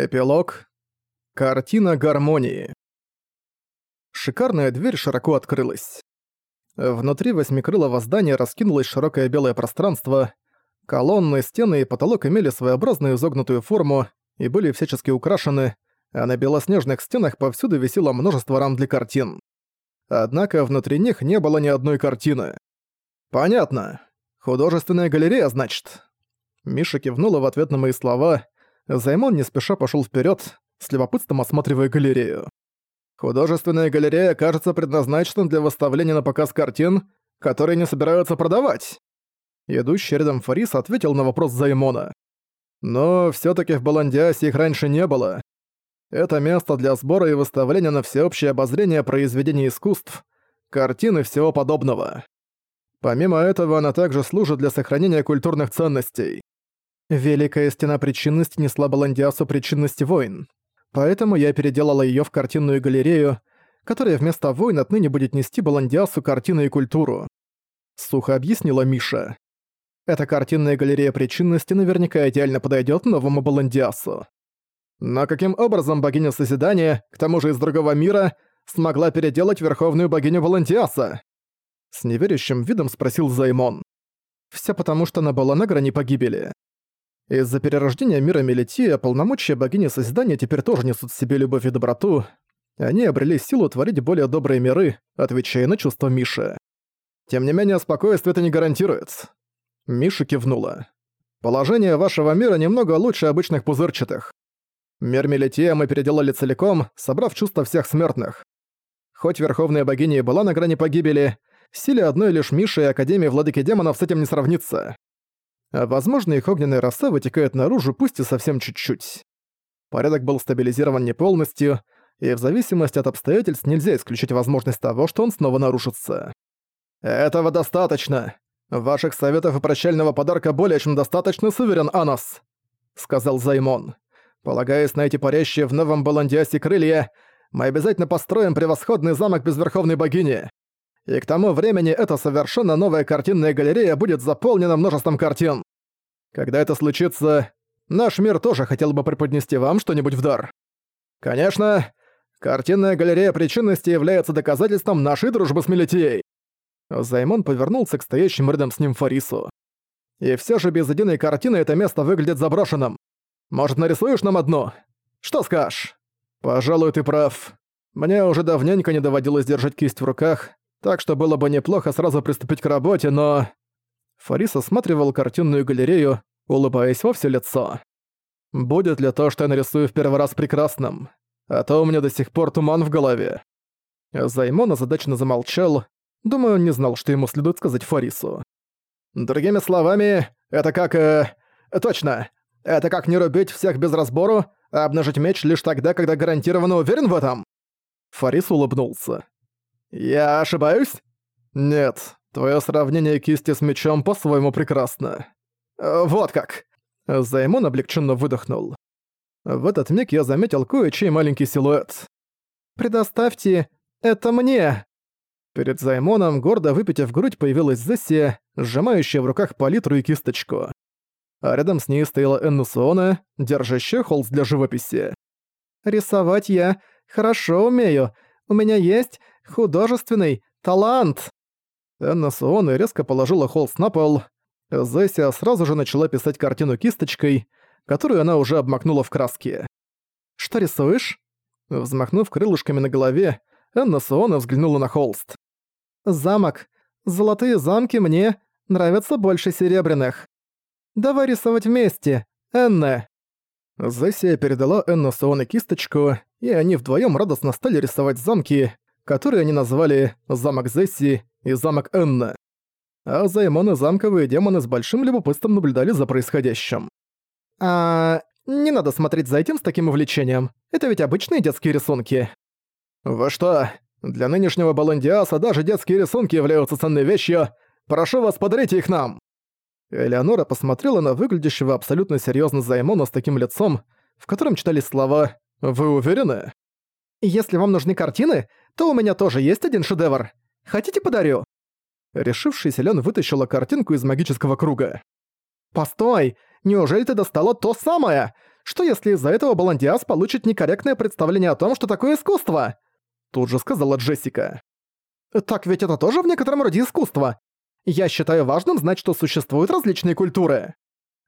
Эпилог. Картина гармонии. Шикарная дверь широко открылась. Внутри восьмикрылого здания раскинулось широкое белое пространство. Колонны, стены и потолок имели своеобразную изогнутую форму и были всячески украшены, а на белоснежных стенах повсюду висело множество рам для картин. Однако внутри них не было ни одной картины. «Понятно. Художественная галерея, значит?» Миша кивнула в ответ на мои слова — Займон не спеша пошел вперед, с любопытством осматривая галерею. Художественная галерея кажется предназначена для выставления на показ картин, которые не собираются продавать. Идущий рядом Фарис ответил на вопрос Займона. Но все таки в Баландиасе их раньше не было. Это место для сбора и выставления на всеобщее обозрение произведений искусств, картин и всего подобного. Помимо этого, она также служит для сохранения культурных ценностей. Великая стена причинности несла Баландиасу причинности войн. Поэтому я переделала её в картинную галерею, которая вместо войн отныне будет нести Баландиасу картины и культуру. Сухо объяснила Миша. Эта картинная галерея причинности наверняка идеально подойдёт новому Баландиасу. Но каким образом богиня Созидания, к тому же из другого мира, смогла переделать верховную богиню Баландиаса? С неверящим видом спросил Займон. Всё потому, что она была на грани погибели. Из-за перерождения мира Мелития полномочия богини Созидания теперь тоже несут в себе любовь и доброту. Они обрели силу творить более добрые миры, отвечая на чувства Миши. Тем не менее, спокойствие это не гарантирует. Миша кивнула. Положение вашего мира немного лучше обычных пузырчатых. Мир Мелития мы переделали целиком, собрав чувства всех смертных. Хоть Верховная Богиня и была на грани погибели, силе одной лишь Миши и Академии Владыки Демонов с этим не сравнится. А возможно, их огненная роса вытекает наружу, пусть и совсем чуть-чуть. Порядок был стабилизирован не полностью, и в зависимости от обстоятельств нельзя исключить возможность того, что он снова нарушится. «Этого достаточно. Ваших советов и прощального подарка более чем достаточно, суверен Анос», — сказал Займон. «Полагаясь на эти парящие в новом Баландиасе крылья, мы обязательно построим превосходный замок без верховной богини. И к тому времени эта совершенно новая картинная галерея будет заполнена множеством картин. Когда это случится, наш мир тоже хотел бы преподнести вам что-нибудь в дар. Конечно, картинная галерея причинности является доказательством нашей дружбы с Мелитией. Займон повернулся к стоящему рядом с ним Фарису. И все же без единой картины это место выглядит заброшенным. Может, нарисуешь нам одну? Что скажешь? Пожалуй, ты прав. Мне уже давненько не доводилось держать кисть в руках, так что было бы неплохо сразу приступить к работе, но... Фарис осматривал картинную галерею, улыбаясь во все лицо. «Будет ли то, что я нарисую в первый раз прекрасным? А то у меня до сих пор туман в голове». Займон озадаченно замолчал. Думаю, он не знал, что ему следует сказать Фарису. «Другими словами, это как... Э, точно. Это как не рубить всех без разбору, а обнажить меч лишь тогда, когда гарантированно уверен в этом?» Фарис улыбнулся. «Я ошибаюсь?» «Нет, твое сравнение кисти с мечом по-своему прекрасно». Э, «Вот как!» Займон облегченно выдохнул. В этот миг я заметил кое-чей маленький силуэт. «Предоставьте это мне!» Перед Займоном, гордо выпитив грудь, появилась Зессия, сжимающая в руках палитру и кисточку. А рядом с ней стояла Энна Суона, держащая холст для живописи. «Рисовать я хорошо умею. У меня есть Художественный талант!» Энна Суоны резко положила холст на пол. Зессия сразу же начала писать картину кисточкой, которую она уже обмакнула в краски. «Что рисуешь?» Взмахнув крылышками на голове, Энна Суона взглянула на холст. «Замок. Золотые замки мне нравятся больше серебряных. Давай рисовать вместе, Энна!» Зессия передала Энна Суоне кисточку, и они вдвоем радостно стали рисовать замки, который они назвали «Замок Зесси» и «Замок Энна». А Займон и замковые демоны с большим любопытством наблюдали за происходящим. «А... не надо смотреть за этим с таким увлечением. Это ведь обычные детские рисунки». «Вы что? Для нынешнего Баландиаса даже детские рисунки являются ценной вещью. Прошу вас, подарите их нам!» Элеонора посмотрела на выглядящего абсолютно серьезно Займона с таким лицом, в котором читались слова «Вы уверены?» «Если вам нужны картины, то у меня тоже есть один шедевр. Хотите подарю?» Решившись, Лен вытащила картинку из магического круга. «Постой! Неужели ты достала то самое? Что если из-за этого Баландиас получит некорректное представление о том, что такое искусство? Тут же сказала Джессика. Так ведь это тоже в некотором роде искусство. Я считаю важным знать, что существуют различные культуры.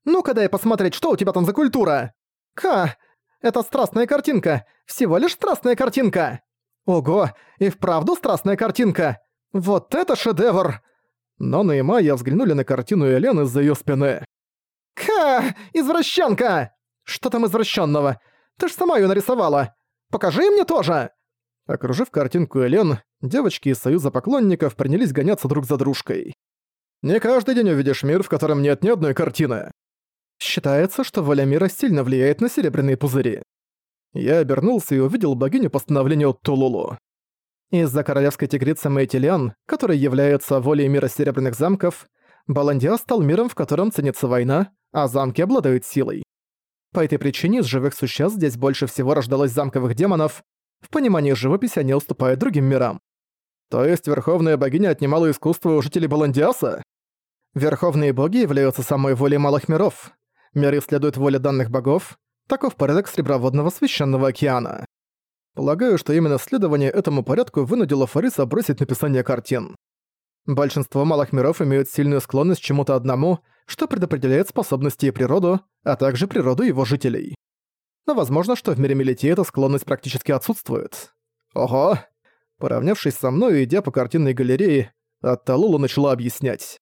Ну-ка дай посмотреть, что у тебя там за культура. Ка, это страстная картинка. Всего лишь страстная картинка. Ого, и вправду страстная картинка. Вот это шедевр. Нона и Майя взглянули на картину Элен из-за её спины. «Ха! Извращенка! Что там извращенного? Ты ж сама её нарисовала! Покажи мне тоже!» Окружив картинку Элен, девочки из Союза поклонников принялись гоняться друг за дружкой. «Не каждый день увидишь мир, в котором нет ни одной картины». Считается, что воля мира сильно влияет на серебряные пузыри. Я обернулся и увидел богиню постановления Тулулу. Из-за королевской тигрицы Мэйтилиан, которая является волей мира серебряных замков, Баландиа стал миром, в котором ценится война, а замки обладают силой. По этой причине из живых существ здесь больше всего рождалось замковых демонов, в понимании живописи они уступают другим мирам. То есть Верховная Богиня отнимала искусство у жителей Баландиаса? Верховные боги являются самой волей малых миров. Миры следуют воле данных богов, таков порядок Среброводного Священного Океана. Полагаю, что именно следование этому порядку вынудило Фариса бросить написание картин. Большинство малых миров имеют сильную склонность к чему-то одному, что предопределяет способности и природу, а также природу его жителей но возможно, что в мире Мелити эта склонность практически отсутствует. Ого! Поравнявшись со мной и идя по картинной галерее, Атталула начала объяснять.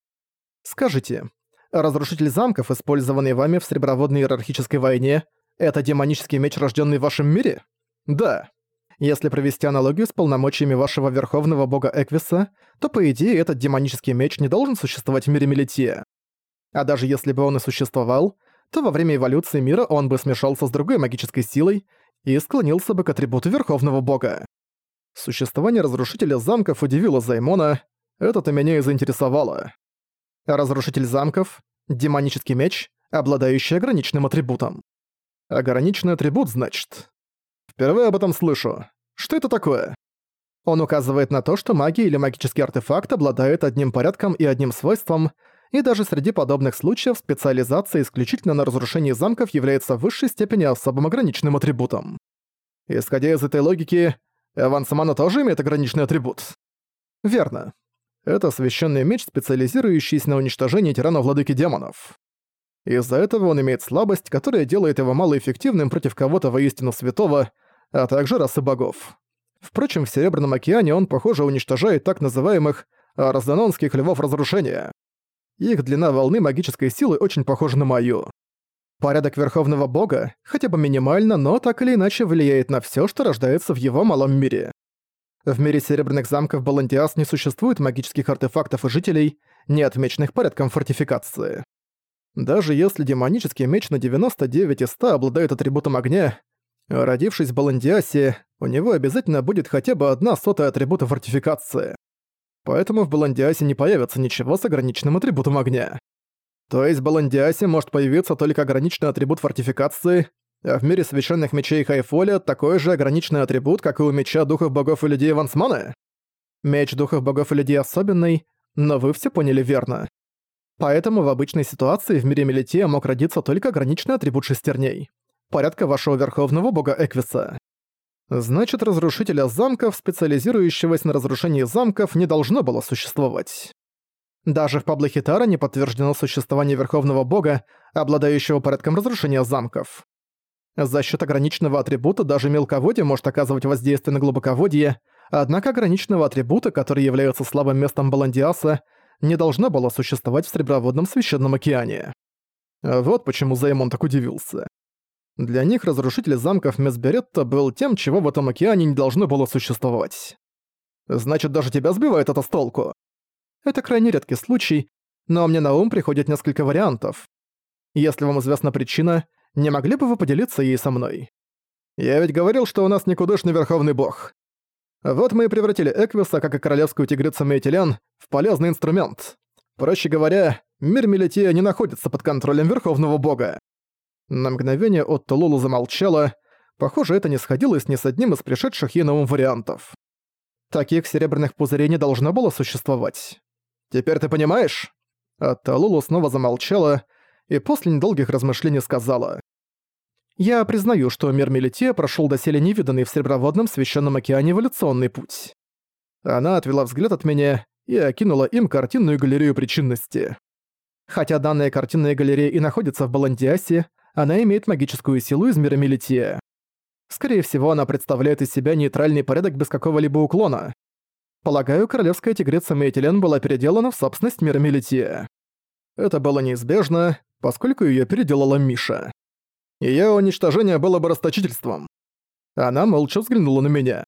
«Скажите, разрушитель замков, использованный вами в Среброводной иерархической войне, это демонический меч, рожденный в вашем мире?» «Да. Если провести аналогию с полномочиями вашего верховного бога Эквиса, то, по идее, этот демонический меч не должен существовать в мире Мелития. А даже если бы он и существовал, то во время эволюции мира он бы смешался с другой магической силой и склонился бы к атрибуту Верховного Бога. Существование Разрушителя Замков удивило Займона, это-то меня и заинтересовало. Разрушитель Замков — демонический меч, обладающий ограниченным атрибутом. Ограниченный атрибут, значит. Впервые об этом слышу. Что это такое? Он указывает на то, что магия или магический артефакт обладает одним порядком и одним свойством — и даже среди подобных случаев специализация исключительно на разрушении замков является в высшей степени особым ограниченным атрибутом. Исходя из этой логики, Эван Самана тоже имеет ограниченный атрибут. Верно. Это священный меч, специализирующийся на уничтожении тирана владыки демонов. Из-за этого он имеет слабость, которая делает его малоэффективным против кого-то воистину святого, а также расы богов. Впрочем, в Серебряном океане он, похоже, уничтожает так называемых раздононских львов разрушения. Их длина волны магической силы очень похожа на мою. Порядок Верховного Бога, хотя бы минимально, но так или иначе влияет на всё, что рождается в его малом мире. В мире Серебряных замков Баландиас не существует магических артефактов и жителей, не отмеченных порядком фортификации. Даже если демонический меч на 99 из 100 обладает атрибутом огня, родившись в Баландиасе, у него обязательно будет хотя бы одна сотая атрибута фортификации поэтому в Баландиасе не появится ничего с ограниченным атрибутом огня. То есть в Баландиасе может появиться только ограниченный атрибут фортификации, в мире священных мечей Хайфоля такой же ограниченный атрибут, как и у меча духов богов и людей Вансмана? Меч духов богов и людей особенный, но вы все поняли верно. Поэтому в обычной ситуации в мире Мелитея мог родиться только ограниченный атрибут шестерней. Порядка вашего верховного бога Эквиса. Значит, разрушителя замков, специализирующегося на разрушении замков, не должно было существовать. Даже в Паблохитара не подтверждено существование Верховного Бога, обладающего порядком разрушения замков. За счет ограниченного атрибута даже мелководье может оказывать воздействие на глубоководье, однако ограниченного атрибута, который является слабым местом Баландиаса, не должно было существовать в Среброводном Священном океане. Вот почему Займон так удивился. Для них разрушитель замков Месберетта был тем, чего в этом океане не должно было существовать. Значит, даже тебя сбивает это с толку. Это крайне редкий случай, но мне на ум приходит несколько вариантов. Если вам известна причина, не могли бы вы поделиться ей со мной? Я ведь говорил, что у нас никудышный верховный бог. Вот мы и превратили Эквиса, как и королевскую тигрицу Мейтилян, в полезный инструмент. Проще говоря, мир Мелития не находится под контролем верховного бога. На мгновение Отто Лулу замолчала. Похоже, это не сходилось ни с одним из пришедших ей на вариантов. Таких серебряных пузырей не должно было существовать. «Теперь ты понимаешь?» Отто Лулу снова замолчала и после недолгих размышлений сказала. Я признаю, что мир Мелите прошёл доселе невиданный в Сереброводном священном океане эволюционный путь. Она отвела взгляд от меня и окинула им картинную галерею причинности. Хотя данная картинная галерея и находится в Баландиасе, она имеет магическую силу из мира Мелития. Скорее всего, она представляет из себя нейтральный порядок без какого-либо уклона. Полагаю, королевская тигрица Мейтилен была переделана в собственность мира Мелития. Это было неизбежно, поскольку её переделала Миша. Её уничтожение было бы расточительством. Она молча взглянула на меня.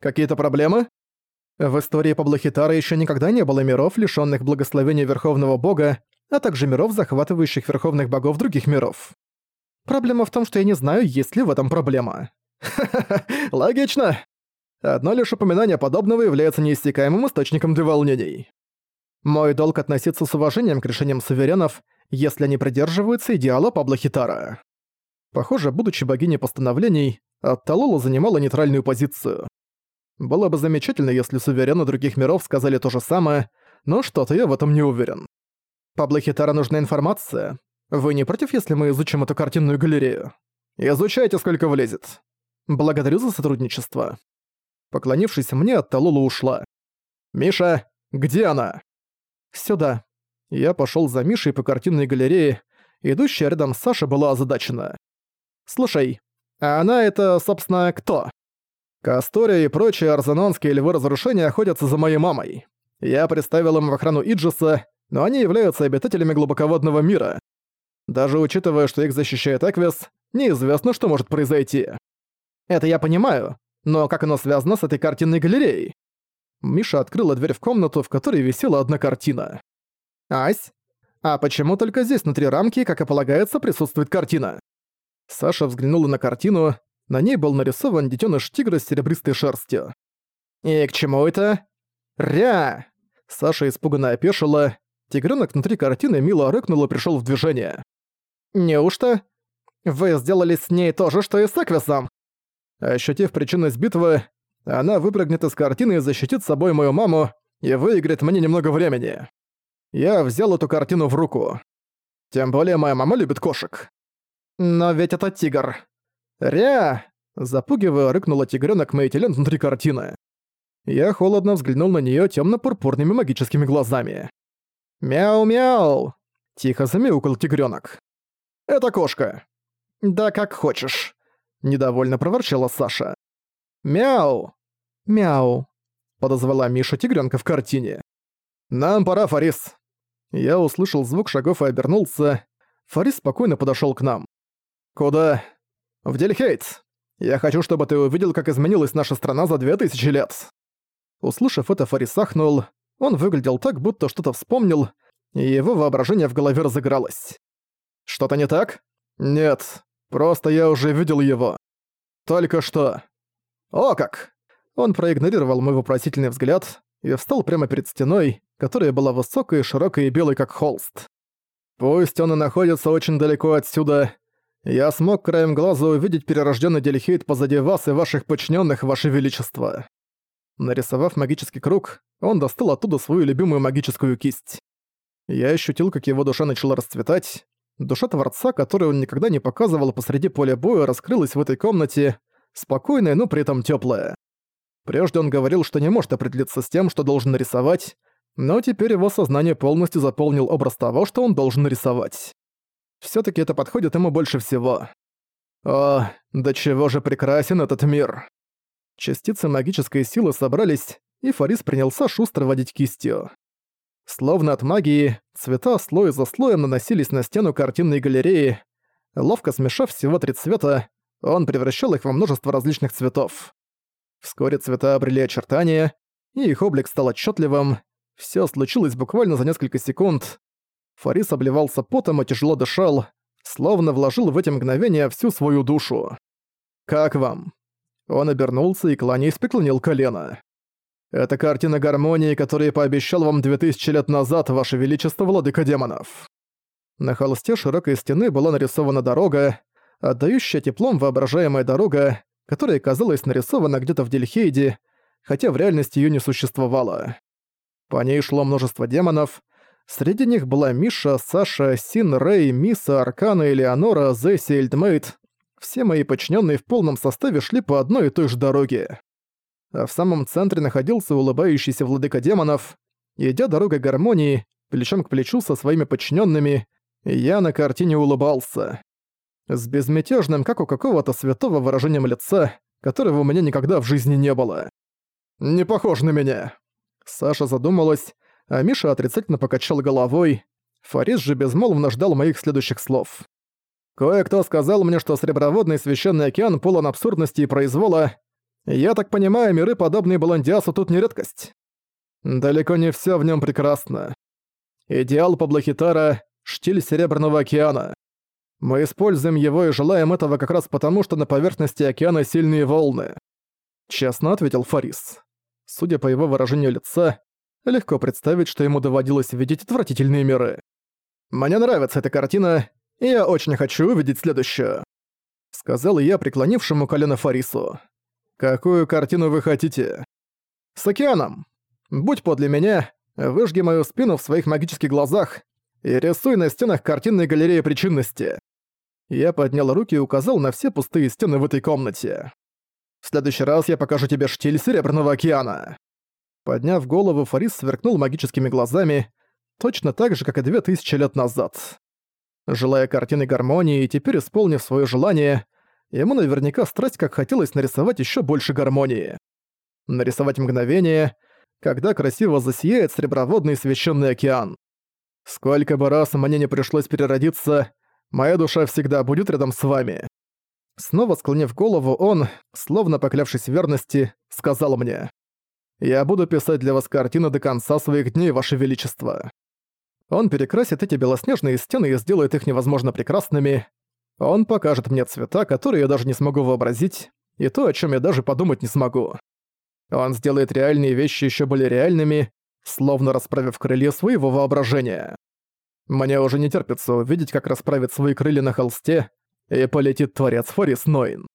«Какие-то проблемы?» В истории Паблохитара ещё никогда не было миров, лишённых благословения Верховного Бога, а также миров, захватывающих Верховных Богов других миров. Проблема в том, что я не знаю, есть ли в этом проблема. Логично. Одно лишь упоминание подобного является неиссякаемым источником для волнений. Мой долг относиться с уважением к решениям суверенов, если они придерживаются идеала Пабло Хитара. Похоже, будучи богиней постановлений, Атталола занимала нейтральную позицию. Было бы замечательно, если суверены других миров сказали то же самое, но что-то я в этом не уверен. Пабло Хитара нужна информация, вы не против, если мы изучим эту картинную галерею? Изучайте, сколько влезет. Благодарю за сотрудничество. Поклонившись мне, Талула ушла. «Миша, где она?» «Сюда». Я пошёл за Мишей по картинной галерее, идущая рядом с Сашей была озадачена. «Слушай, а она это, собственно, кто?» Кастория и прочие арзанонские львы разрушения охотятся за моей мамой. Я представил им в охрану Иджиса, но они являются обитателями глубоководного мира. Даже учитывая, что их защищает Эквис, неизвестно, что может произойти. Это я понимаю, но как оно связано с этой картинной галереей? Миша открыла дверь в комнату, в которой висела одна картина. «Ась, а почему только здесь внутри рамки, как и полагается, присутствует картина?» Саша взглянула на картину, на ней был нарисован детёныш тигра с серебристой шерстью. «И к чему это?» «Ря!» Саша испуганно опешила. Тигрёнок внутри картины мило рыкнул и пришёл в движение. «Неужто? Вы сделали с ней то же, что и с Эквисом?» Ощутив причинность битвы, она выпрыгнет из картины и защитит собой мою маму и выиграет мне немного времени. Я взял эту картину в руку. Тем более моя мама любит кошек. Но ведь это тигр. Ря! Запугивая, рыкнула тигрёнок Мейтилен внутри картины. Я холодно взглянул на неё тёмно-пурпурными магическими глазами. «Мяу-мяу!» — тихо замяукал тигрёнок. «Это кошка». «Да как хочешь», — недовольно проворчала Саша. «Мяу!» «Мяу!» — подозвала Миша тигренка в картине. «Нам пора, Фарис!» Я услышал звук шагов и обернулся. Фарис спокойно подошел к нам. «Куда?» «В Дельхейт. Я хочу, чтобы ты увидел, как изменилась наша страна за две тысячи лет». Услышав это, Фарис ахнул. Он выглядел так, будто что-то вспомнил, и его воображение в голове разыгралось. Что-то не так? Нет, просто я уже видел его. Только что. О как! Он проигнорировал мой вопросительный взгляд и встал прямо перед стеной, которая была высокой, широкой и белой, как холст. Пусть он и находится очень далеко отсюда, я смог краем глаза увидеть перерожденный Дельхейт позади вас и ваших подчиненных, ваше величество. Нарисовав магический круг, он достал оттуда свою любимую магическую кисть. Я ощутил, как его душа начала расцветать, Душа Творца, которую он никогда не показывал посреди поля боя, раскрылась в этой комнате, спокойная, но при этом тёплая. Прежде он говорил, что не может определиться с тем, что должен нарисовать, но теперь его сознание полностью заполнил образ того, что он должен нарисовать. Всё-таки это подходит ему больше всего. О, до чего же прекрасен этот мир! Частицы магической силы собрались, и Фарис принялся шустро водить кистью. Словно от магии, цвета слой за слоем наносились на стену картинной галереи. Ловко смешав всего три цвета, он превращал их во множество различных цветов. Вскоре цвета обрели очертания, и их облик стал отчетливым. Все случилось буквально за несколько секунд. Фарис обливался потом и тяжело дышал, словно вложил в эти мгновения всю свою душу. «Как вам?» Он обернулся и кланяясь преклонил колено. Это картина гармонии, которую пообещал вам 2000 лет назад, Ваше Величество, Владыка Демонов. На холсте широкой стены была нарисована дорога, отдающая теплом воображаемая дорога, которая казалась нарисована где-то в Дельхейде, хотя в реальности ее не существовало. По ней шло множество демонов, среди них была Миша, Саша, Син, Рэй, Миса, Аркана, Элеонора, Зесси, Эльдмейт. Все мои подчиненные в полном составе шли по одной и той же дороге. А в самом центре находился улыбающийся владыка демонов. Идя дорогой гармонии, плечом к плечу со своими подчиненными, я на картине улыбался. С безмятежным, как у какого-то святого выражением лица, которого у меня никогда в жизни не было. «Не похож на меня». Саша задумалась, а Миша отрицательно покачал головой. Фарис же безмолвно ждал моих следующих слов. Кое-кто сказал мне, что Среброводный Священный Океан полон абсурдности и произвола. Я так понимаю, миры, подобные Баландиасу, тут не редкость. Далеко не все в нем прекрасно. Идеал Паблохитара — штиль Серебряного океана. Мы используем его и желаем этого как раз потому, что на поверхности океана сильные волны. Честно ответил Фарис. Судя по его выражению лица, легко представить, что ему доводилось видеть отвратительные миры. «Мне нравится эта картина, и я очень хочу увидеть следующую», — сказал я преклонившему колено Фарису. «Какую картину вы хотите?» «С океаном. Будь подле меня, выжги мою спину в своих магических глазах и рисуй на стенах картинной галереи причинности». Я поднял руки и указал на все пустые стены в этой комнате. В следующий раз я покажу тебе штиль Серебряного океана». Подняв голову, Фарис сверкнул магическими глазами, точно так же, как и две тысячи лет назад. Желая картины гармонии и теперь исполнив свое желание, ему наверняка страсть как хотелось нарисовать еще больше гармонии. Нарисовать мгновение, когда красиво засияет среброводный священный океан. Сколько бы раз мне не пришлось переродиться, моя душа всегда будет рядом с вами. Снова склонив голову, он, словно поклявшись верности, сказал мне «Я буду писать для вас картины до конца своих дней, Ваше Величество». Он перекрасит эти белоснежные стены и сделает их невозможно прекрасными. Он покажет мне цвета, которые я даже не смогу вообразить, и то, о чем я даже подумать не смогу. Он сделает реальные вещи еще более реальными, словно расправив крылья своего воображения. Мне уже не терпится увидеть, как расправит свои крылья на холсте, и полетит творец Форис Нойн.